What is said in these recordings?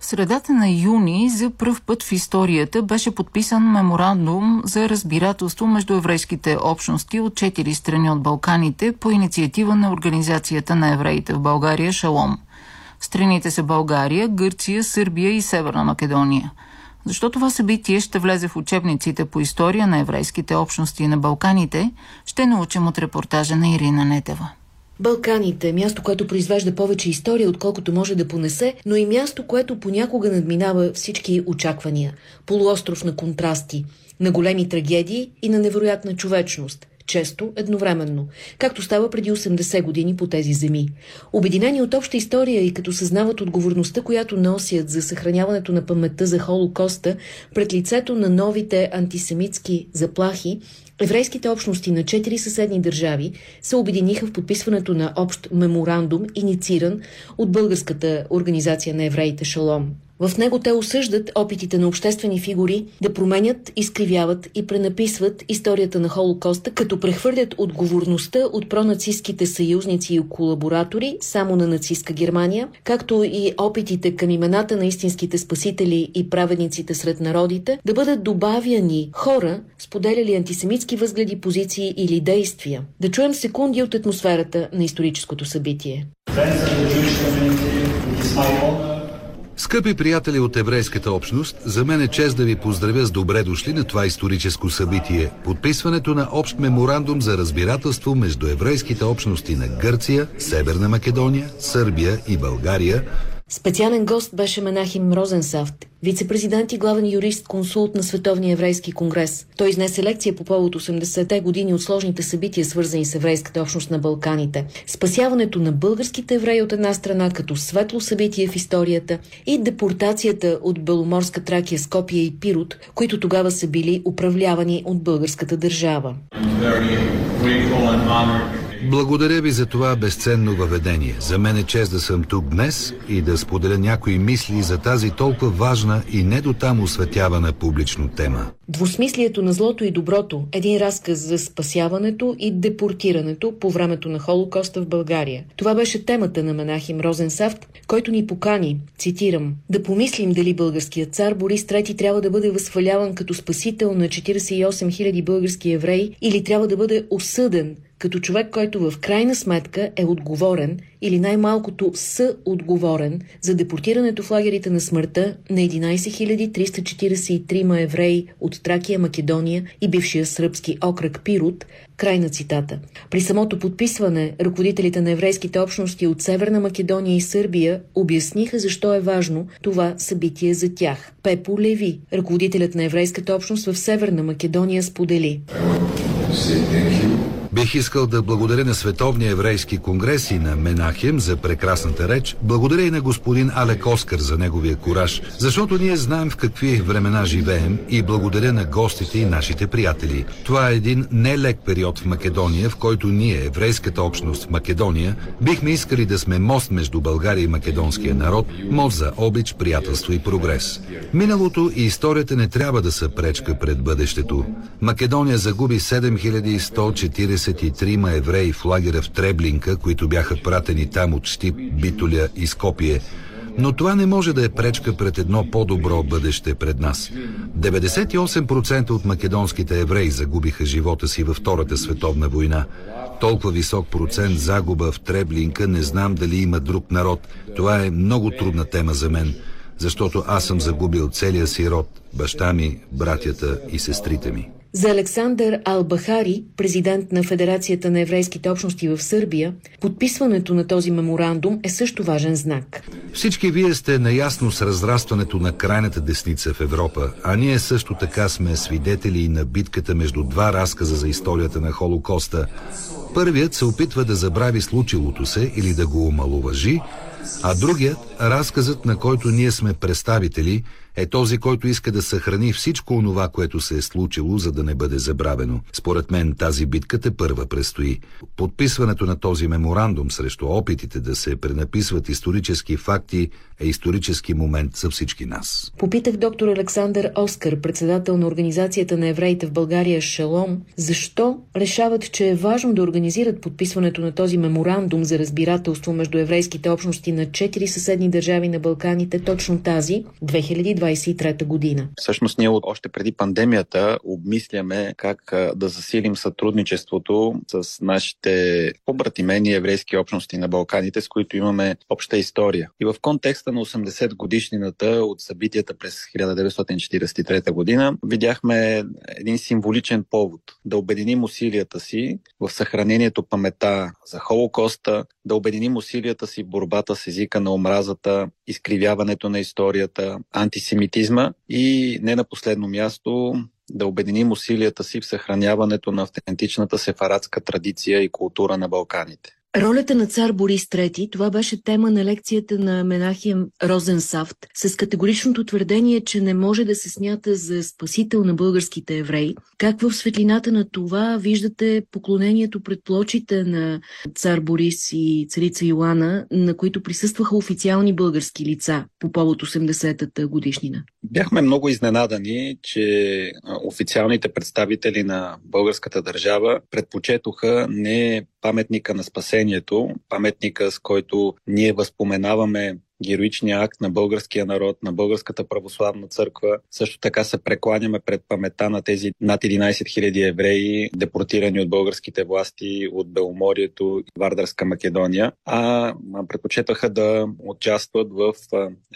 В средата на юни за пръв път в историята беше подписан меморандум за разбирателство между еврейските общности от четири страни от Балканите по инициатива на Организацията на евреите в България Шалом. Страните са България, Гърция, Сърбия и Северна Македония. Защо това събитие ще влезе в учебниците по история на еврейските общности на Балканите, ще научим от репортажа на Ирина Нетева. Балканите – място, което произвежда повече история, отколкото може да понесе, но и място, което понякога надминава всички очаквания. Полуостров на контрасти, на големи трагедии и на невероятна човечност често едновременно, както става преди 80 години по тези земи. Обединени от обща история и като съзнават отговорността, която носят за съхраняването на паметта за Холокоста пред лицето на новите антисемитски заплахи, Еврейските общности на четири съседни държави се обединиха в подписването на общ меморандум, иницииран от Българската организация на евреите Шалом. В него те осъждат опитите на обществени фигури да променят, изкривяват и пренаписват историята на Холокоста, като прехвърлят отговорността от пронацистските съюзници и колаборатори само на нацистска Германия, както и опитите към имената на истинските спасители и праведниците сред народите да бъдат добавяни хора, споделяли антисемитски възгледи, позиции или действия. Да чуем секунди от атмосферата на историческото събитие. Скъпи приятели от еврейската общност, за мен е чест да ви поздравя с добре дошли на това историческо събитие – подписването на общ меморандум за разбирателство между еврейските общности на Гърция, Северна Македония, Сърбия и България – Специален гост беше Менахим Розенсафт, вице-президент и главен юрист, консулт на Световния еврейски конгрес. Той изнесе лекция по повод 80-те години от сложните събития, свързани с еврейската общност на Балканите. Спасяването на българските евреи от една страна като светло събитие в историята и депортацията от Беломорска Тракия, Скопия и Пирот, които тогава са били управлявани от българската държава. Благодаря ви за това безценно въведение. За мен е чест да съм тук днес и да споделя някои мисли за тази толкова важна и не до там осветявана публично тема. Двусмислието на злото и доброто – един разказ за спасяването и депортирането по времето на Холокоста в България. Това беше темата на Менахим Розенсафт, който ни покани, цитирам, да помислим дали българският цар Борис III трябва да бъде възхваляван като спасител на 48 000 български евреи или трябва да бъде осъден като човек, който в крайна сметка е отговорен или най-малкото съотговорен за депортирането в лагерите на смъртта на 11 343 евреи от Тракия, Македония и бившия сръбски окръг Пирот, край на цитата. При самото подписване, ръководителите на еврейските общности от Северна Македония и Сърбия обясниха защо е важно това събитие за тях. Пепо Леви, ръководителят на еврейската общност в Северна Македония, сподели. Бих искал да благодаря на Световния еврейски конгрес и на Менахем за прекрасната реч. Благодаря и на господин Алек Оскар за неговия кураж, защото ние знаем в какви времена живеем и благодаря на гостите и нашите приятели. Това е един нелек период в Македония, в който ние, еврейската общност в Македония, бихме искали да сме мост между България и македонския народ, мост за обич, приятелство и прогрес. Миналото и историята не трябва да са пречка пред бъдещето. Македония загуби 7140 33 евреи в лагера в Треблинка, които бяха пратени там от Штип, Битоля и Скопие. Но това не може да е пречка пред едно по-добро бъдеще пред нас. 98% от македонските евреи загубиха живота си във Втората световна война. Толкова висок процент загуба в Треблинка не знам дали има друг народ. Това е много трудна тема за мен, защото аз съм загубил целия си род, баща ми, братята и сестрите ми. За Александър Албахари, президент на Федерацията на еврейските общности в Сърбия, подписването на този меморандум е също важен знак. Всички вие сте наясно с разрастването на крайната десница в Европа, а ние също така сме свидетели на битката между два разказа за историята на Холокоста. Първият се опитва да забрави случилото се или да го омалуважи, а другият, разказът на който ние сме представители, е този, който иска да съхрани всичко онова, което се е случило, за да не бъде забравено. Според мен тази битка те първа предстои. Подписването на този меморандум срещу опитите да се пренаписват исторически факти е исторически момент за всички нас. Попитах доктор Александър Оскар, председател на Организацията на евреите в България Шалом, защо решават, че е важно да организират подписването на този меморандум за разбирателство между еврейските общности общности на четири съседни държави на Балканите точно тази 2023 година. Всъщност ние още преди пандемията обмисляме как да засилим сътрудничеството с нашите побратимени еврейски общности на Балканите, с които имаме обща история. И в контекста на 80 годишнината от събитията през 1943 година видяхме един символичен повод да обединим усилията си в съхранението памета за Холокоста, да обединим усилията си в борбата с езика на омразата, изкривяването на историята, антисемитизма и не на последно място да обединим усилията си в съхраняването на автентичната сефарадска традиция и култура на Балканите. Ролята на цар Борис III, това беше тема на лекцията на Менахием Розенсафт, с категоричното твърдение, че не може да се смята за спасител на българските евреи. Как в светлината на това виждате поклонението пред плочите на цар Борис и царица Йоанна, на които присъстваха официални български лица по повод 80-та годишнина? Бяхме много изненадани, че официалните представители на българската държава предпочетоха не паметника на спасението, паметника с който ние възпоменаваме героичния акт на българския народ, на българската православна църква. Също така се прекланяме пред памета на тези над 11 000 евреи, депортирани от българските власти от Беломорието и Вардарска Македония, а предпочетаха да участват в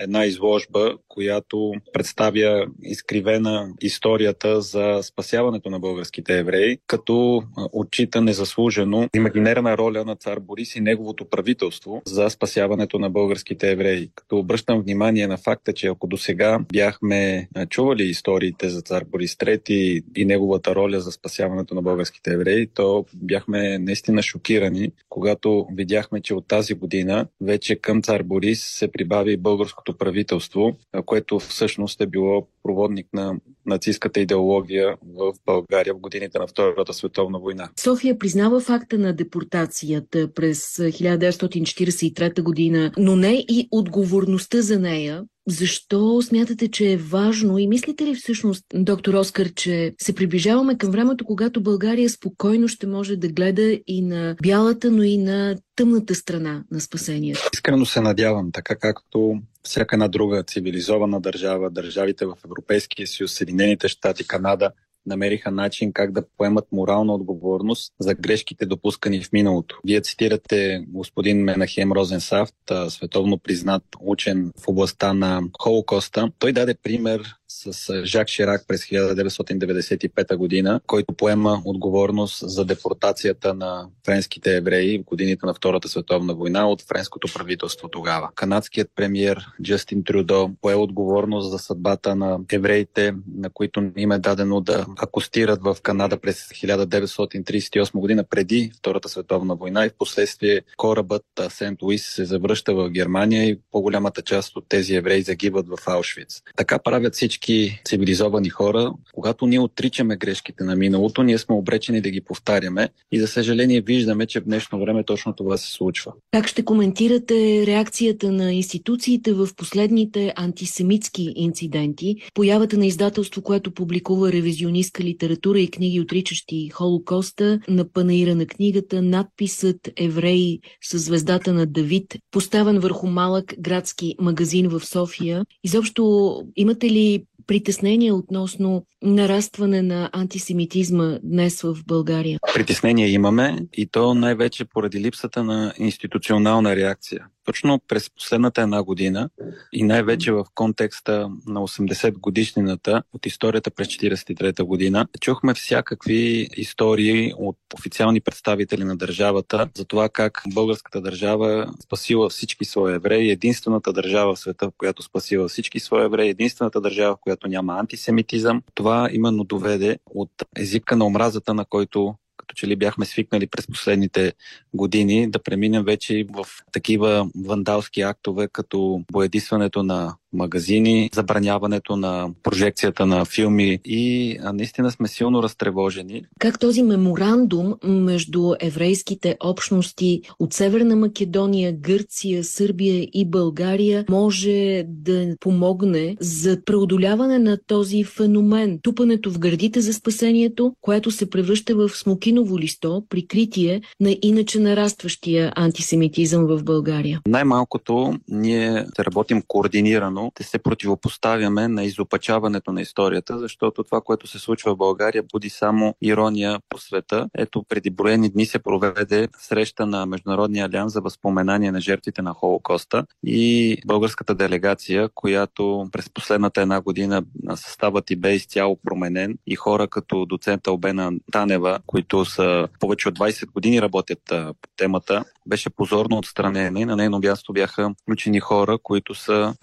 една изложба, която представя изкривена историята за спасяването на българските евреи, като отчита незаслужено имагинерна роля на цар Борис и неговото правителство за спасяването на българските евреи евреи. Като обръщам внимание на факта, че ако до сега бяхме чували историите за цар Борис III и неговата роля за спасяването на българските евреи, то бяхме наистина шокирани, когато видяхме, че от тази година вече към цар Борис се прибави българското правителство, което всъщност е било проводник на нацистската идеология в България в годините на Втората световна война. София признава факта на депортацията през 1943 година, но не и отговорността за нея. Защо смятате, че е важно и мислите ли всъщност, доктор Оскар, че се приближаваме към времето, когато България спокойно ще може да гледа и на бялата, но и на тъмната страна на спасението? Искрено се надявам, така както всяка една друга цивилизована държава, държавите в Европейския съюз, Съединените щати, Канада, намериха начин как да поемат морална отговорност за грешките допускани в миналото. Вие цитирате господин Менахем Розенсафт, световно признат учен в областта на Холокоста. Той даде пример с Жак Ширак през 1995 година, който поема отговорност за депортацията на френските евреи в годините на Втората световна война от френското правителство тогава. Канадският премьер Джастин Трюдо пое отговорност за съдбата на евреите, на които им е дадено да акостират в Канада през 1938 година преди Втората световна война и в последствие корабът Сент Луис се завръща в Германия и по-голямата част от тези евреи загиват в Аушвиц. Така правят всички всички цивилизовани хора, когато ние отричаме грешките на миналото, ние сме обречени да ги повтаряме и за съжаление виждаме, че в днешно време точно това се случва. Как ще коментирате реакцията на институциите в последните антисемитски инциденти, появата на издателство, което публикува ревизионистка литература и книги, отричащи Холокоста, на панаира на книгата, надписът Евреи с звездата на Давид, поставен върху малък градски магазин в София. Изобщо имате ли притеснения относно нарастване на антисемитизма днес в България? Притеснения имаме и то най-вече поради липсата на институционална реакция. Точно през последната една година и най-вече в контекста на 80 годишнината от историята през 43-та година, чухме всякакви истории от официални представители на държавата за това как българската държава спасила всички свои евреи, единствената държава в света, в която спасила всички свои евреи, единствената държава, в която няма антисемитизъм. Това именно доведе от езика на омразата, на който като че ли бяхме свикнали през последните години да преминем вече в такива вандалски актове, като боядисването на магазини, забраняването на прожекцията на филми и наистина сме силно разтревожени. Как този меморандум между еврейските общности от Северна Македония, Гърция, Сърбия и България може да помогне за преодоляване на този феномен, тупането в гърдите за спасението, което се превръща в смокиново листо, прикритие на иначе нарастващия антисемитизъм в България? Най-малкото ние работим координирано, да се противопоставяме на изопачаването на историята, защото това, което се случва в България, буди само ирония по света. Ето, преди броени дни се проведе среща на Международния алианс за възпоменание на жертвите на Холокоста и българската делегация, която през последната една година съставът и бе изцяло променен и хора като доцента Обена Танева, които са повече от 20 години работят по темата, беше позорно отстранена и на нейно място бяха включени хора, които са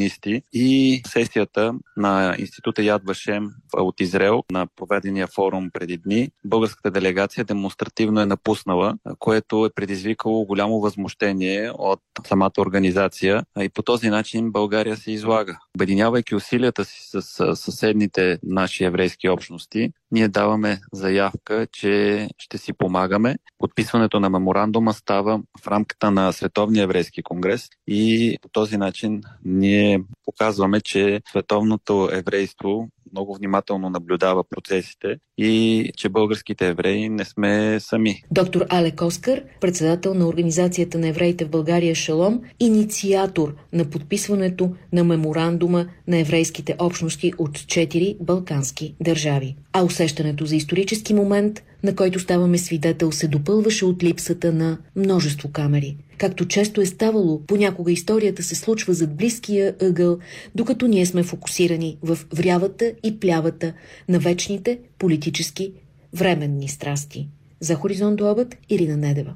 ревизионисти и сесията на Института Яд Вашем от Израел на проведения форум преди дни, българската делегация демонстративно е напуснала, което е предизвикало голямо възмущение от самата организация и по този начин България се излага. Обединявайки усилията си с съседните наши еврейски общности, ние даваме заявка, че ще си помагаме. Подписването на меморандума става в рамката на Световния еврейски конгрес и по този начин ние показваме, че световното еврейство много внимателно наблюдава процесите и че българските евреи не сме сами. Доктор Алек Оскар, председател на Организацията на евреите в България Шалом, инициатор на подписването на меморандума на еврейските общности от четири балкански държави. А усещането за исторически момент, на който ставаме свидетел, се допълваше от липсата на множество камери. Както често е ставало, понякога историята се случва зад близкия ъгъл, докато ние сме фокусирани в врявата и плявата на вечните политически временни страсти. За Хоризонт до обед Ирина Недева.